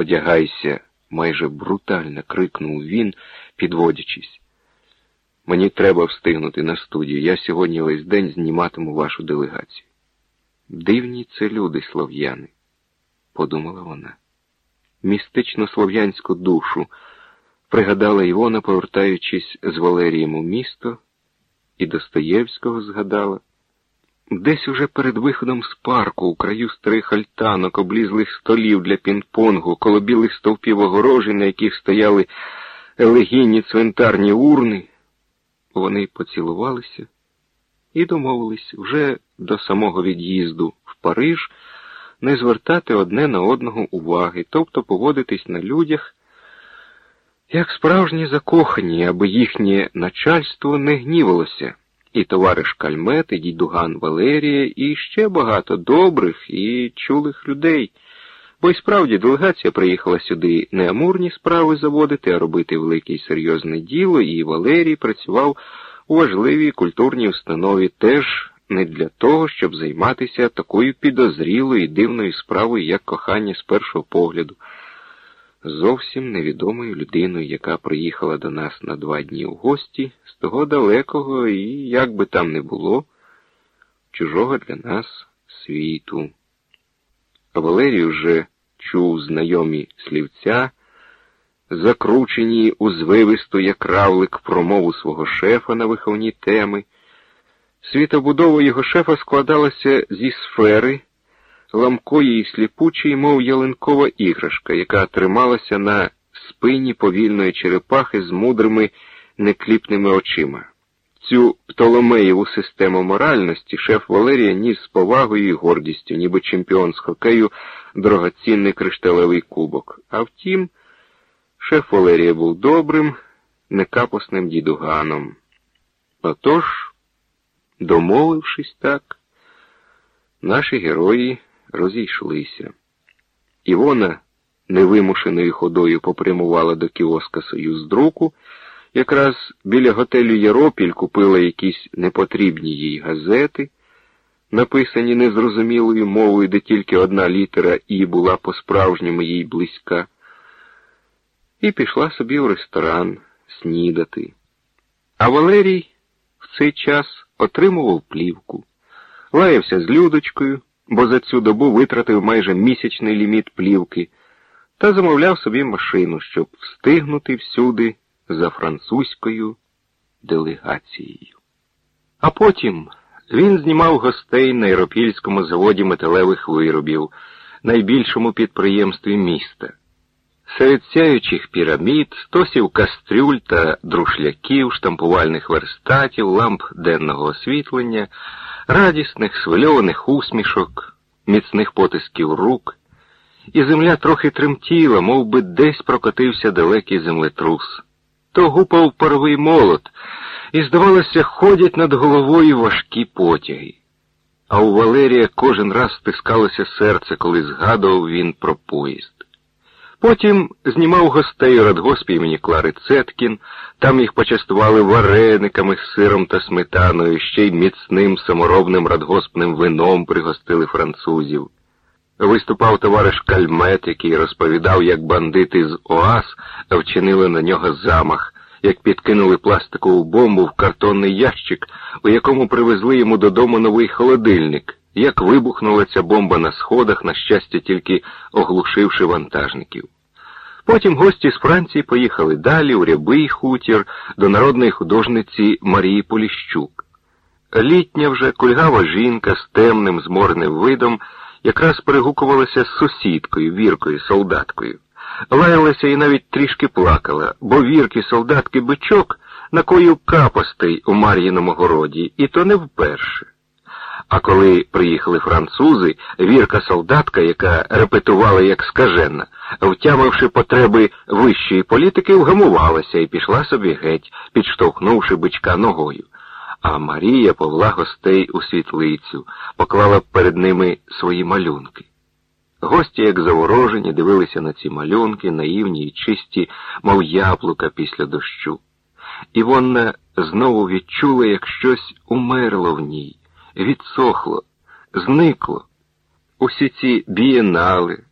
одягайся, майже брутально крикнув він, підводячись. Мені треба встигнути на студію. Я сьогодні весь день зніматиму вашу делегацію. Дивні це люди, слов'яни, подумала вона. Містично слов'янську душу пригадала Івона, повертаючись з Валерієм у місто, і Достоєвського згадала. Десь уже перед виходом з парку, у краю старих альтанок, облізлих столів для пінг-понгу, коло білих стовпів огорожі, на яких стояли елегійні цвинтарні урни, вони поцілувалися і домовились вже до самого від'їзду в Париж не звертати одне на одного уваги, тобто поводитись на людях, як справжні закохані, аби їхнє начальство не гнівалося і товариш Кальмет, і дідуган Валерія, і ще багато добрих і чулих людей. Бо й справді делегація приїхала сюди не амурні справи заводити, а робити велике і серйозне діло, і Валерій працював у важливій культурній установі теж не для того, щоб займатися такою підозрілою і дивною справою, як кохання з першого погляду зовсім невідомою людиною, яка приїхала до нас на два дні в гості з того далекого і, як би там не було, чужого для нас світу. Валерій вже чув знайомі слівця, закручені у звивисту, як равлик, промову свого шефа на виховні теми. Світобудова його шефа складалася зі сфери ламкої і сліпучої, мов ялинкова іграшка, яка трималася на спині повільної черепахи з мудрими некліпними очима. Цю птоломеєву систему моральності шеф Валерія ніс з повагою і гордістю, ніби чемпіон з хокею дорогоцінний кришталевий кубок. А втім, шеф Валерія був добрим, некапосним дідуганом. Отож, домовившись так, наші герої розійшлися. Івона невимушеною ходою попрямувала до кіоска Союздруку, якраз біля готелю Яропіль купила якісь непотрібні їй газети, написані незрозумілою мовою, де тільки одна літера І була по-справжньому їй близька, і пішла собі в ресторан снідати. А Валерій в цей час отримував плівку, лаявся з Людочкою бо за цю добу витратив майже місячний ліміт плівки та замовляв собі машину, щоб встигнути всюди за французькою делегацією. А потім він знімав гостей на Єропільському заводі металевих виробів, найбільшому підприємстві міста. Серед сяючих пірамід, стосів кастрюль та друшляків, штампувальних верстатів, ламп денного освітлення радісних, свильованих усмішок, міцних потисків рук, і земля трохи тремтіла, мов би десь прокотився далекий землетрус. То гупав паровий молот, і, здавалося, ходять над головою важкі потяги. А у Валерія кожен раз стискалося серце, коли згадував він про поїзд. Потім знімав гостей у радгоспі імені Клари Цеткін, там їх почастували варениками з сиром та сметаною, ще й міцним саморобним радгоспним вином пригостили французів. Виступав товариш Кальмет, який розповідав, як бандити з ОАС вчинили на нього замах, як підкинули пластикову бомбу в картонний ящик, у якому привезли йому додому новий холодильник, як вибухнула ця бомба на сходах, на щастя, тільки оглушивши вантажників. Потім гості з Франції поїхали далі у рябий хутір до народної художниці Марії Поліщук. Літня вже кульгава жінка з темним зморним видом якраз перегукувалася з сусідкою, віркою, солдаткою. Лаялася і навіть трішки плакала, бо вірки солдатки бичок накоїв капостей у Мар'їному городі, і то не вперше. А коли приїхали французи, вірка солдатка, яка репетувала як скажена, втямивши потреби вищої політики, вгамувалася і пішла собі геть, підштовхнувши бичка ногою. А Марія повела гостей у світлицю, поклала перед ними свої малюнки. Гості, як заворожені, дивилися на ці малюнки, наївні й чисті, мов яблука після дощу. Івонна знову відчула, як щось умерло в ній відсохло, зникло. Усі ці бієнали,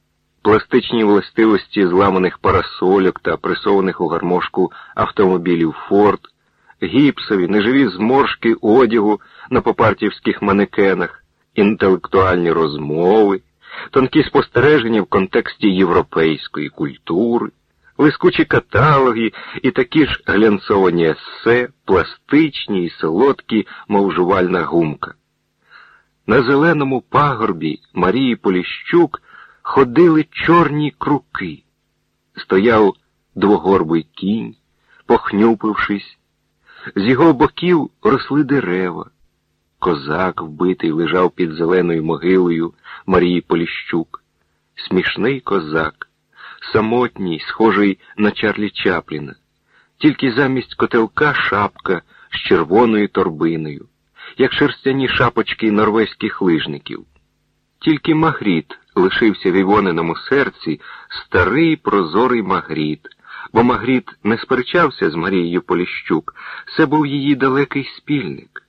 пластичні властивості зламаних парасольок та пресованих у гармошку автомобілів Форд, гіпсові, неживі зморшки одягу на попартівських манекенах, інтелектуальні розмови, тонкі спостереження в контексті європейської культури, лискучі каталоги і такі ж глянцовані есе, пластичні і солодкі, мов жувальна гумка. На зеленому пагорбі Марії Поліщук ходили чорні круки. Стояв двогорбий кінь, похнюпившись, з його боків росли дерева. Козак вбитий лежав під зеленою могилою Марії Поліщук. Смішний козак, самотній, схожий на Чарлі Чапліна, тільки замість котелка шапка з червоною торбиною, як шерстяні шапочки норвезьких лижників. Тільки Магріт лишився в Івониному серці старий прозорий Магріт, бо Магріт не сперечався з Марією Поліщук, це був її далекий спільник.